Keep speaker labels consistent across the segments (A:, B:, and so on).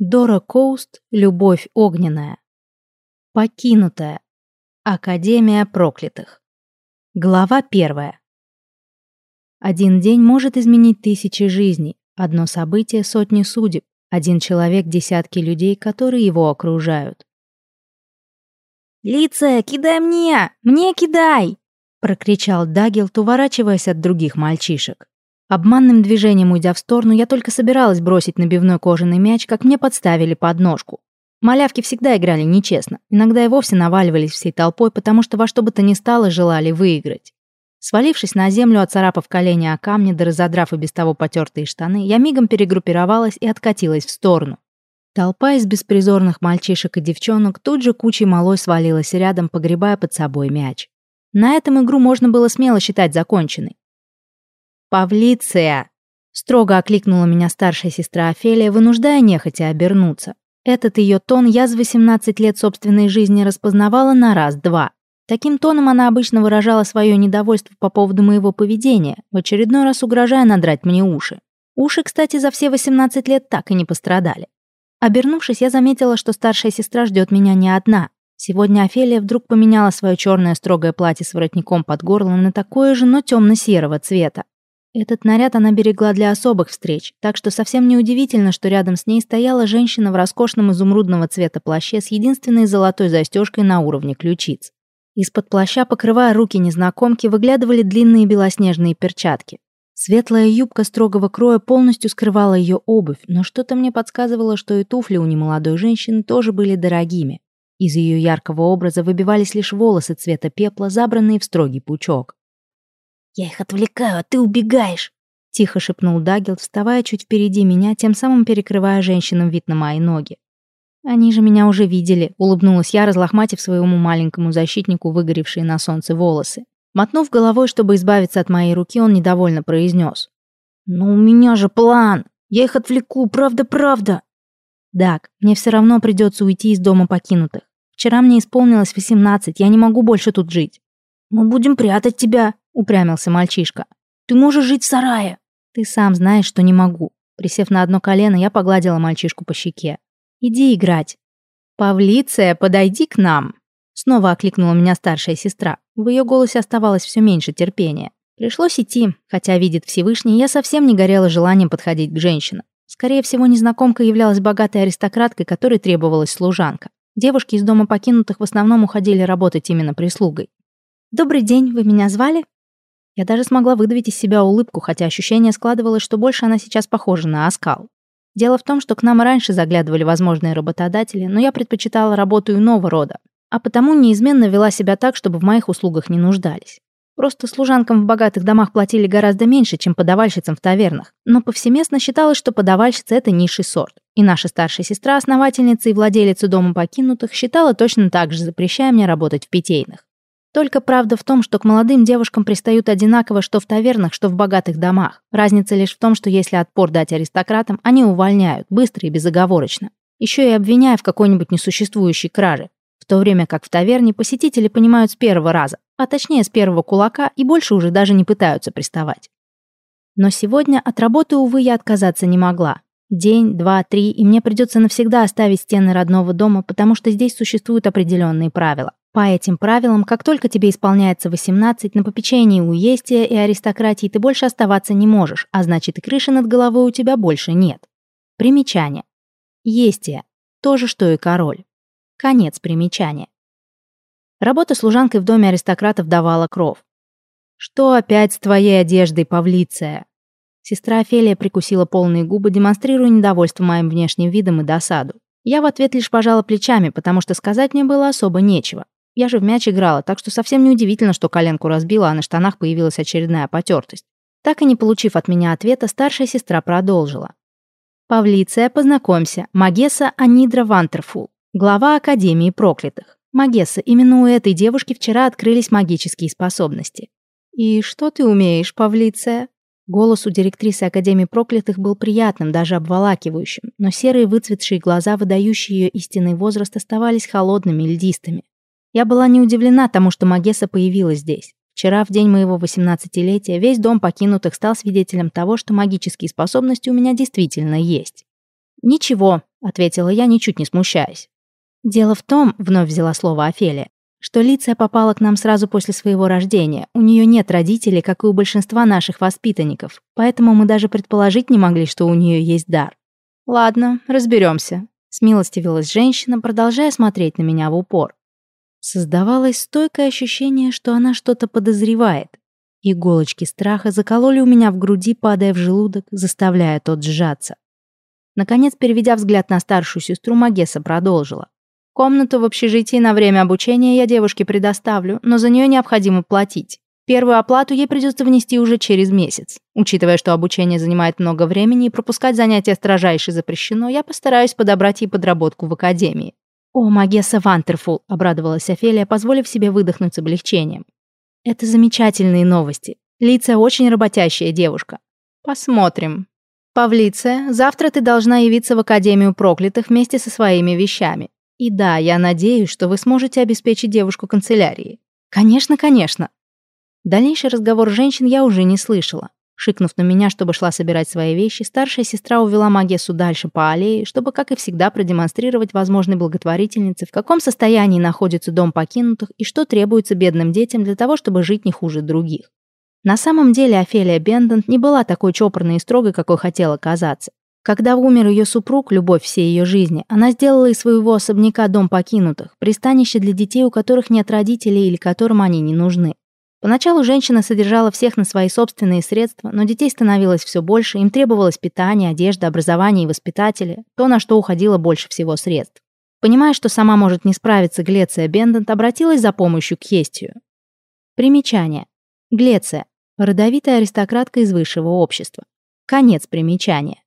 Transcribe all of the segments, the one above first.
A: Дора Коуст «Любовь огненная». Покинутая. Академия проклятых. Глава первая. Один день может изменить тысячи жизней, одно событие — сотни судеб, один человек — десятки людей, которые его окружают.
B: «Лица, кидай мне! Мне кидай!»
A: — прокричал Дагилт, уворачиваясь от других мальчишек. Обманным движением уйдя в сторону, я только собиралась бросить набивной кожаный мяч, как мне подставили подножку. Малявки всегда играли нечестно, иногда и вовсе наваливались всей толпой, потому что во что бы то ни стало желали выиграть. Свалившись на землю, оцарапав колени о камни, да разодрав и без того потертые штаны, я мигом перегруппировалась и откатилась в сторону. Толпа из беспризорных мальчишек и девчонок тут же кучей малой свалилась рядом, погребая под собой мяч. На этом игру можно было смело считать законченной. «Павлиция!» — строго окликнула меня старшая сестра Офелия, вынуждая нехотя обернуться. Этот ее тон я за 18 лет собственной жизни распознавала на раз-два. Таким тоном она обычно выражала свое недовольство по поводу моего поведения, в очередной раз угрожая надрать мне уши. Уши, кстати, за все 18 лет так и не пострадали. Обернувшись, я заметила, что старшая сестра ждет меня не одна. Сегодня Офелия вдруг поменяла свое черное строгое платье с воротником под горло на такое же, но темно-серого цвета. Этот наряд она берегла для особых встреч, так что совсем неудивительно, что рядом с ней стояла женщина в роскошном изумрудного цвета плаще с единственной золотой застежкой на уровне ключиц. Из-под плаща, покрывая руки незнакомки, выглядывали длинные белоснежные перчатки. Светлая юбка строгого кроя полностью скрывала ее обувь, но что-то мне подсказывало, что и туфли у немолодой женщины тоже были дорогими. Из ее яркого образа выбивались лишь волосы цвета пепла, забранные в строгий пучок.
B: «Я их отвлекаю, а ты убегаешь!»
A: — тихо шепнул Дагил, вставая чуть впереди меня, тем самым перекрывая женщинам вид на мои ноги. «Они же меня уже видели», — улыбнулась я, разлохматив своему маленькому защитнику выгоревшие на солнце волосы. Мотнув головой, чтобы избавиться от моей руки, он недовольно произнес.
B: «Но у меня же план! Я их отвлеку, правда-правда!»
A: «Даг, мне все равно придется уйти из дома покинутых. Вчера мне исполнилось восемнадцать, я не могу больше тут жить».
B: «Мы будем прятать тебя», — упрямился мальчишка. «Ты можешь жить в сарае».
A: «Ты сам знаешь, что не могу». Присев на одно колено, я погладила мальчишку по щеке. «Иди играть». «Павлиция, подойди к нам», — снова окликнула меня старшая сестра. В ее голосе оставалось все меньше терпения. Пришлось идти, хотя, видит Всевышний, я совсем не горела желанием подходить к женщинам. Скорее всего, незнакомка являлась богатой аристократкой, которой требовалась служанка. Девушки из дома покинутых в основном уходили работать именно прислугой. «Добрый день, вы меня звали?» Я даже смогла выдавить из себя улыбку, хотя ощущение складывалось, что больше она сейчас похожа на оскал. Дело в том, что к нам раньше заглядывали возможные работодатели, но я предпочитала работу иного рода, а потому неизменно вела себя так, чтобы в моих услугах не нуждались. Просто служанкам в богатых домах платили гораздо меньше, чем подавальщицам в тавернах, но повсеместно считалось, что подавальщица — это низший сорт. И наша старшая сестра, основательница и владелица дома покинутых, считала точно так же, запрещая мне работать в питейных. Только правда в том, что к молодым девушкам пристают одинаково что в тавернах, что в богатых домах. Разница лишь в том, что если отпор дать аристократам, они увольняют, быстро и безоговорочно. Еще и обвиняя в какой-нибудь несуществующей краже то время как в таверне посетители понимают с первого раза, а точнее с первого кулака и больше уже даже не пытаются приставать. Но сегодня от работы, увы, я отказаться не могла. День, два, три, и мне придется навсегда оставить стены родного дома, потому что здесь существуют определенные правила. По этим правилам, как только тебе исполняется 18, на попечении у Естия и аристократии ты больше оставаться не можешь, а значит и крыши над головой у тебя больше нет. Примечание. Естия. То же, что и король. Конец примечания. Работа служанкой в доме аристократов давала кров. «Что опять с твоей одеждой, Павлиция?» Сестра Офелия прикусила полные губы, демонстрируя недовольство моим внешним видом и досаду. Я в ответ лишь пожала плечами, потому что сказать мне было особо нечего. Я же в мяч играла, так что совсем неудивительно, что коленку разбила, а на штанах появилась очередная потертость. Так и не получив от меня ответа, старшая сестра продолжила. «Павлиция, познакомься, Магесса Анидра Вантерфул. Глава Академии проклятых. Магесса, именно у этой девушки вчера открылись магические способности. «И что ты умеешь, Павлиция?» Голос у директрисы Академии проклятых был приятным, даже обволакивающим, но серые выцветшие глаза, выдающие ее истинный возраст, оставались холодными и льдистыми. Я была не удивлена тому, что Магесса появилась здесь. Вчера, в день моего 18-летия, весь дом покинутых стал свидетелем того, что магические способности у меня действительно есть. «Ничего», — ответила я, ничуть не смущаясь. «Дело в том», — вновь взяла слово Офелия, что Лиция попала к нам сразу после своего рождения. У нее нет родителей, как и у большинства наших воспитанников, поэтому мы даже предположить не могли, что у нее есть дар. «Ладно, разберемся», — смилостивилась женщина, продолжая смотреть на меня в упор. Создавалось стойкое ощущение, что она что-то подозревает. Иголочки страха закололи у меня в груди, падая в желудок, заставляя тот сжаться. Наконец, переведя взгляд на старшую сестру, Магесса продолжила. Комнату в общежитии на время обучения я девушке предоставлю, но за нее необходимо платить. Первую оплату ей придется внести уже через месяц. Учитывая, что обучение занимает много времени и пропускать занятия строжайше запрещено, я постараюсь подобрать ей подработку в академии. «О, Магесса Вантерфул!» — обрадовалась Офелия, позволив себе выдохнуть с облегчением. «Это замечательные новости. Лица очень работящая девушка. Посмотрим. Павлиция, завтра ты должна явиться в Академию проклятых вместе со своими вещами. И да, я надеюсь, что вы сможете обеспечить девушку канцелярией. Конечно, конечно. Дальнейший разговор женщин я уже не слышала. Шикнув на меня, чтобы шла собирать свои вещи, старшая сестра увела Магесу дальше по аллее, чтобы, как и всегда, продемонстрировать возможной благотворительнице, в каком состоянии находится дом покинутых и что требуется бедным детям для того, чтобы жить не хуже других. На самом деле Офелия Бендент не была такой чопорной и строгой, какой хотела казаться. Когда умер ее супруг, любовь всей ее жизни, она сделала из своего особняка дом покинутых, пристанище для детей, у которых нет родителей или которым они не нужны. Поначалу женщина содержала всех на свои собственные средства, но детей становилось все больше, им требовалось питание, одежда, образование и воспитатели, то, на что уходило больше всего средств. Понимая, что сама может не справиться, Глеция Бендент обратилась за помощью к Хестию. Примечание. Глеция. Родовитая аристократка из высшего общества. Конец примечания.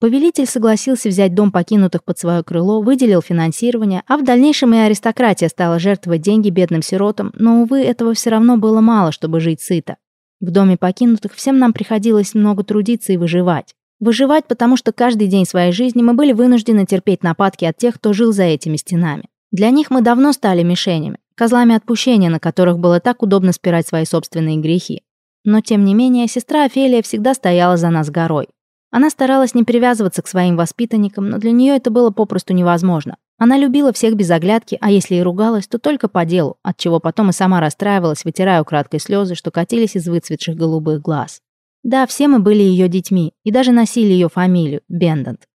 A: Повелитель согласился взять дом покинутых под свое крыло, выделил финансирование, а в дальнейшем и аристократия стала жертвовать деньги бедным сиротам, но, увы, этого все равно было мало, чтобы жить сыто. В доме покинутых всем нам приходилось много трудиться и выживать. Выживать, потому что каждый день своей жизни мы были вынуждены терпеть нападки от тех, кто жил за этими стенами. Для них мы давно стали мишенями, козлами отпущения, на которых было так удобно спирать свои собственные грехи. Но, тем не менее, сестра Офелия всегда стояла за нас горой. Она старалась не привязываться к своим воспитанникам, но для нее это было попросту невозможно. Она любила всех без оглядки, а если и ругалась, то только по делу, от чего потом и сама расстраивалась, вытирая украдкой слезы, что катились из выцветших голубых глаз. Да, все мы были ее детьми и даже носили ее фамилию — Бендент.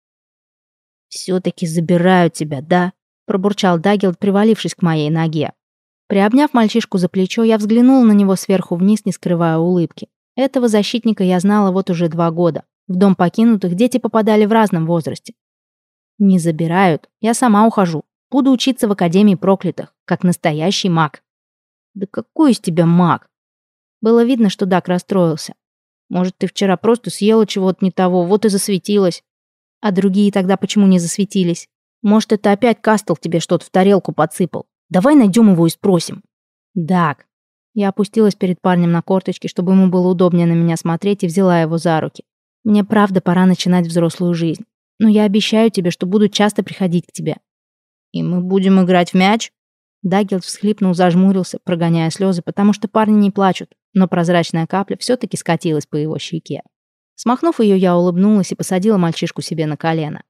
A: «Все-таки забираю тебя, да?» — пробурчал Даггилд, привалившись к моей ноге. Приобняв мальчишку за плечо, я взглянула на него сверху вниз, не скрывая улыбки. Этого защитника я знала вот уже два года. В дом покинутых дети попадали в разном возрасте. Не забирают, я сама ухожу. Буду учиться в Академии проклятых, как настоящий маг. Да какой из тебя маг? Было видно, что Дак расстроился. Может, ты вчера просто съела чего-то не того, вот и засветилась. А другие тогда почему не засветились? Может, это опять Кастл тебе что-то в тарелку подсыпал? Давай найдем его и спросим. Дак. Я опустилась перед парнем на корточки, чтобы ему было удобнее на меня смотреть, и взяла его за руки. Мне правда пора начинать взрослую жизнь. Но я обещаю тебе, что буду часто приходить к тебе. И мы будем играть в мяч? Даггилд всхлипнул, зажмурился, прогоняя слезы, потому что парни не плачут, но прозрачная капля все-таки скатилась по его щеке. Смахнув ее, я улыбнулась и посадила мальчишку себе на колено.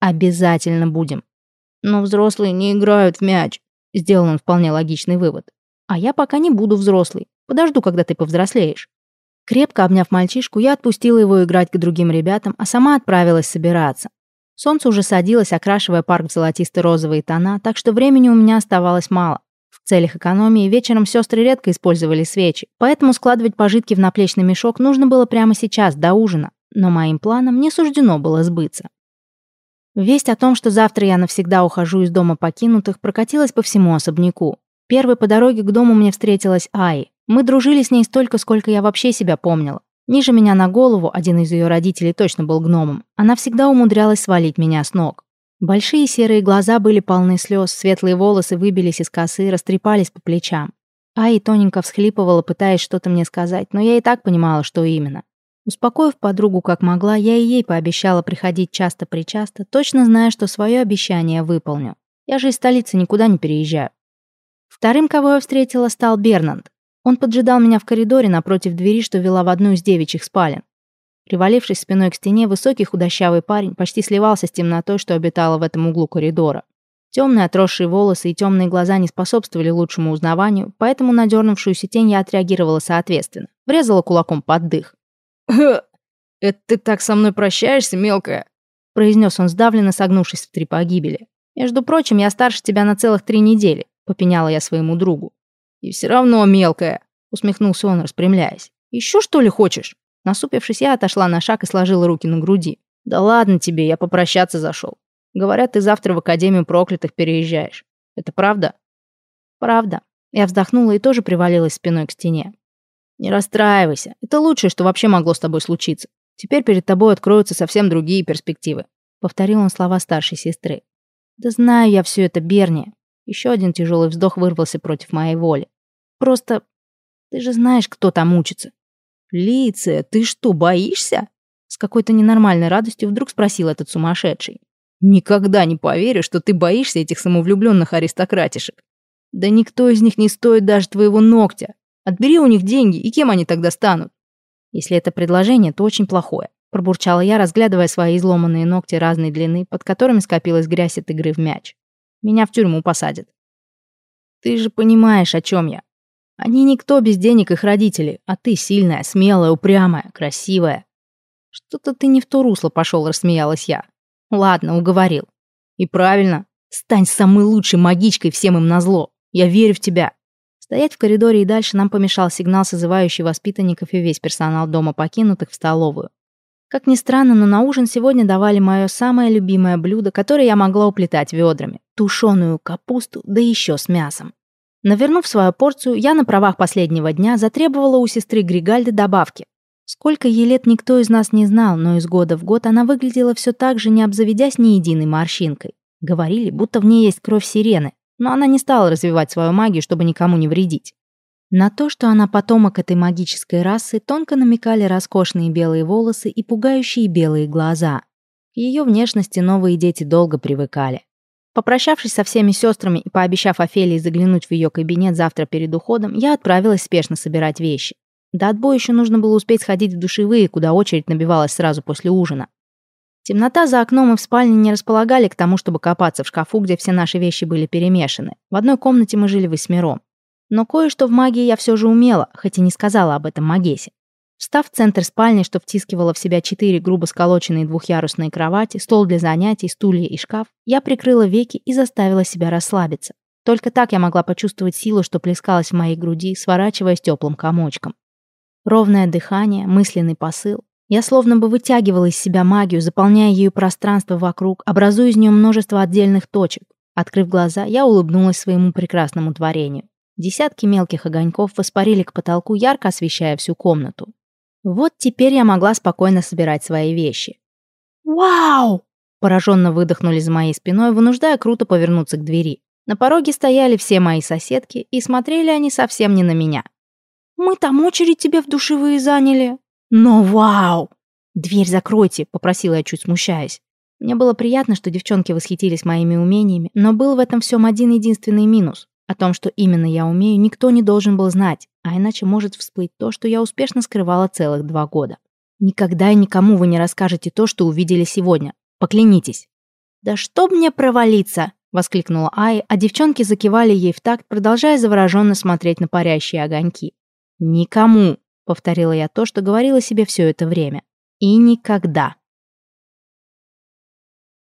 A: «Обязательно будем». «Но взрослые не играют в мяч», — сделал он вполне логичный вывод. «А я пока не буду взрослый. Подожду, когда ты повзрослеешь». Крепко обняв мальчишку, я отпустила его играть к другим ребятам, а сама отправилась собираться. Солнце уже садилось, окрашивая парк в золотисто-розовые тона, так что времени у меня оставалось мало. В целях экономии вечером сестры редко использовали свечи, поэтому складывать пожитки в наплечный мешок нужно было прямо сейчас, до ужина. Но моим планам не суждено было сбыться. Весть о том, что завтра я навсегда ухожу из дома покинутых, прокатилась по всему особняку. Первой по дороге к дому мне встретилась Ай. Мы дружили с ней столько, сколько я вообще себя помнила. Ниже меня на голову, один из ее родителей точно был гномом, она всегда умудрялась свалить меня с ног. Большие серые глаза были полны слез, светлые волосы выбились из косы, растрепались по плечам. Ай тоненько всхлипывала, пытаясь что-то мне сказать, но я и так понимала, что именно. Успокоив подругу как могла, я и ей пообещала приходить часто-причасто, точно зная, что свое обещание выполню. Я же из столицы никуда не переезжаю. Вторым, кого я встретила, стал Бернанд. Он поджидал меня в коридоре напротив двери, что вела в одну из девичьих спален. Привалившись спиной к стене, высокий худощавый парень почти сливался с темнотой, что обитала в этом углу коридора. Темные отросшие волосы и темные глаза не способствовали лучшему узнаванию, поэтому на дернувшуюся тень я отреагировала соответственно. Врезала кулаком под дых.
B: «Это ты так со мной прощаешься, мелкая?»
A: произнес он сдавленно, согнувшись в три погибели. «Между прочим, я старше тебя на целых три недели», попеняла я своему другу.
B: «И все равно мелкая», усмехнулся он, распрямляясь.
A: «Еще что ли хочешь?» Насупившись, я отошла на шаг и сложила руки на груди.
B: «Да ладно тебе, я попрощаться зашел. Говорят, ты завтра в Академию проклятых переезжаешь. Это правда?»
A: «Правда». Я вздохнула и тоже привалилась спиной к стене.
B: «Не расстраивайся. Это лучшее, что вообще могло с тобой случиться. Теперь перед тобой откроются совсем другие перспективы»,
A: повторил он слова старшей сестры. «Да знаю я все это, Берни». Еще один тяжелый вздох вырвался против моей воли. «Просто ты же знаешь, кто там учится.
B: «Лиция, ты что, боишься?»
A: С какой-то ненормальной радостью вдруг спросил этот сумасшедший.
B: «Никогда не поверю, что ты боишься этих самовлюбленных аристократишек. Да никто из них не стоит даже твоего ногтя. Отбери у них деньги, и кем они тогда станут?»
A: «Если это предложение, то очень плохое», пробурчала я, разглядывая свои изломанные ногти разной длины, под которыми скопилась грязь от игры в мяч. «Меня в тюрьму посадят».
B: «Ты же понимаешь, о чем я. Они никто без денег их родители, а ты сильная, смелая, упрямая, красивая.
A: Что-то ты не в то русло пошел, рассмеялась я. Ладно, уговорил.
B: И правильно. Стань самой лучшей магичкой всем им назло. Я верю в тебя.
A: Стоять в коридоре и дальше нам помешал сигнал, созывающий воспитанников и весь персонал дома покинутых в столовую. Как ни странно, но на ужин сегодня давали мое самое любимое блюдо, которое я могла уплетать ведрами. Тушеную капусту, да еще с мясом. Навернув свою порцию, я на правах последнего дня затребовала у сестры Григальды добавки. Сколько ей лет никто из нас не знал, но из года в год она выглядела все так же, не обзаведясь ни единой морщинкой. Говорили, будто в ней есть кровь сирены, но она не стала развивать свою магию, чтобы никому не вредить. На то, что она потомок этой магической расы, тонко намекали роскошные белые волосы и пугающие белые глаза. К ее внешности новые дети долго привыкали. Попрощавшись со всеми сестрами и пообещав Офелии заглянуть в ее кабинет завтра перед уходом, я отправилась спешно собирать вещи. До отбоя еще нужно было успеть сходить в душевые, куда очередь набивалась сразу после ужина. Темнота за окном и в спальне не располагали к тому, чтобы копаться в шкафу, где все наши вещи были перемешаны. В одной комнате мы жили восьмером. Но кое-что в магии я все же умела, хоть и не сказала об этом Магесе. Встав в центр спальни, что втискивало в себя четыре грубо сколоченные двухъярусные кровати, стол для занятий, стулья и шкаф, я прикрыла веки и заставила себя расслабиться. Только так я могла почувствовать силу, что плескалась в моей груди, сворачиваясь теплым комочком. Ровное дыхание, мысленный посыл. Я словно бы вытягивала из себя магию, заполняя ею пространство вокруг, образуя из нее множество отдельных точек. Открыв глаза, я улыбнулась своему прекрасному творению. Десятки мелких огоньков воспарили к потолку, ярко освещая всю комнату. Вот теперь я могла спокойно собирать свои вещи.
B: «Вау!»
A: Пораженно выдохнули за моей спиной, вынуждая круто повернуться к двери. На пороге стояли все мои соседки, и смотрели они совсем не на меня.
B: «Мы там очередь тебе в душевые заняли».
A: «Но вау!» «Дверь закройте», — попросила я, чуть смущаясь. Мне было приятно, что девчонки восхитились моими умениями, но был в этом всем один единственный минус. О том, что именно я умею, никто не должен был знать, а иначе может всплыть то, что я успешно скрывала целых два года. Никогда и никому вы не расскажете то, что увидели сегодня. Поклянитесь.
B: «Да чтоб мне провалиться!» — воскликнула Ай, а девчонки закивали ей в такт, продолжая завороженно смотреть на парящие огоньки.
A: «Никому!» — повторила я то, что говорила себе все это время. «И никогда!»